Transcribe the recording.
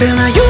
feel my you